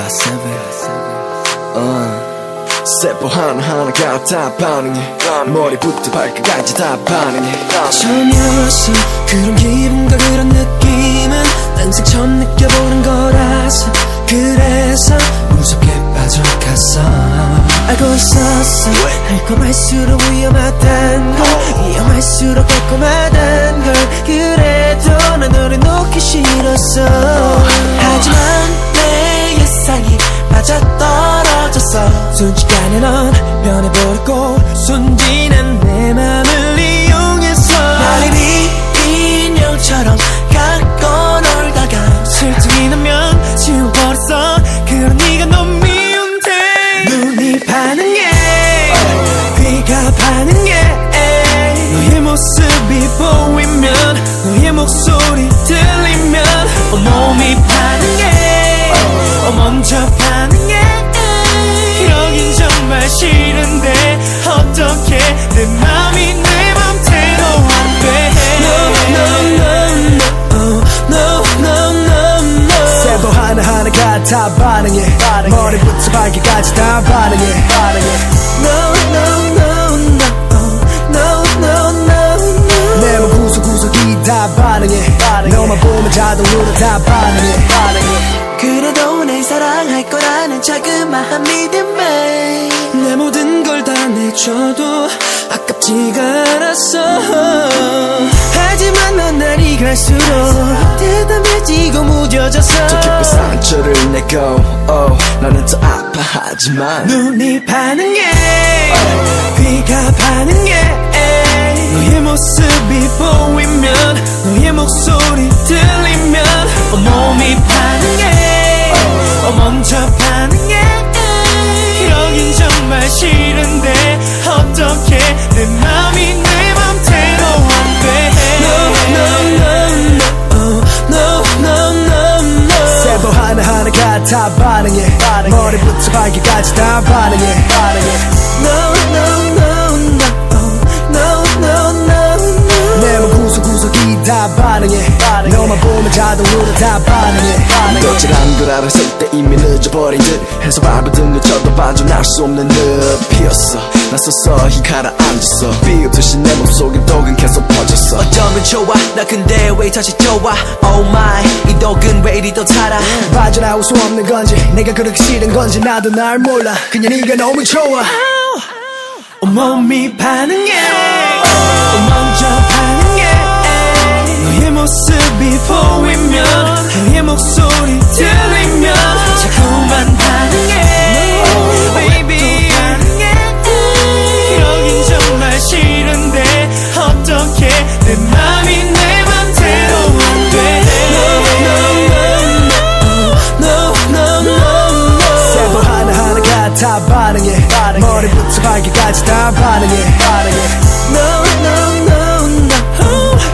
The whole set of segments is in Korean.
got uh. 세포 하나하나가 다 반응해 머리부터 발끝까지 다 반응해 저 녀석 그런 기분과 그런 느낌은 난생 처음 느껴보는 거라서 그래서 무섭게 빠져갔어. 알고 있었어. 할거 말수록 위험하단 걸. 위험할수록 달콤하단 걸. 그래도 난 너를 놓기 싫었어 순식간에 넌 변해버렸고 순진한 내 맘을 이용해서 나를 인형처럼 갖고 놀다가 슬픔이 나면 지워버렸어. 그런 네가 너무 미운데 눈이 반응해 귀가 반응해 너의 모습이 보이면 너의 목소리 들리면 온몸이 반응해 어, 먼저 다 반응해. 머리부터 발끝까지 다 반응해. No no no no. No no no 내몸 구석구석이 다 반응해. 너만 보면 자동으로 다 반응해. 그래도 날 사랑할 거라는 자그마한 믿음에 내 모든 걸 다 내줘도 아깝지가 않았어. 하지만 넌 날 이 갈수록 대담해지고 무뎌져서 더 깊은 상처를 내고 oh, 나는 더 아파하지만 눈이 반응해. 귀가 반응해 다 반응해. 머리부터 발끝까지 다 반응해. No no no no. No no no 내몸 구석구석이 다 반응해. 너만 보면 자동으로 다 반응해. 도질한 걸 알았을 때 이미 늦어버린 듯 해서 발버둥 쳐도 빠져날 수 없는 늪이었어. 난 서서 히 가라앉았어. 비웃듯이 내 몸속에 독은 계속 어쩌면 좋아 나 근데 왜 다시 좋아 Oh my 이 독은 왜 이리 더 달아? 빠져나올 수 없는 건지. 내가 그렇게 싫은 건지 나도 날 몰라. 그냥 네가 너무 좋아. 온몸이 반응해. 먼저 반응해. 너의 모습이 보이면 다 반응해 머리부터 발끝까지 다 반응해 No no no no.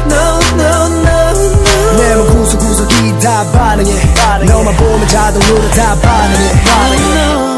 No no no 내몸 구석구석이 다 반응해 너만 보면 자동으로 다 반응해 no no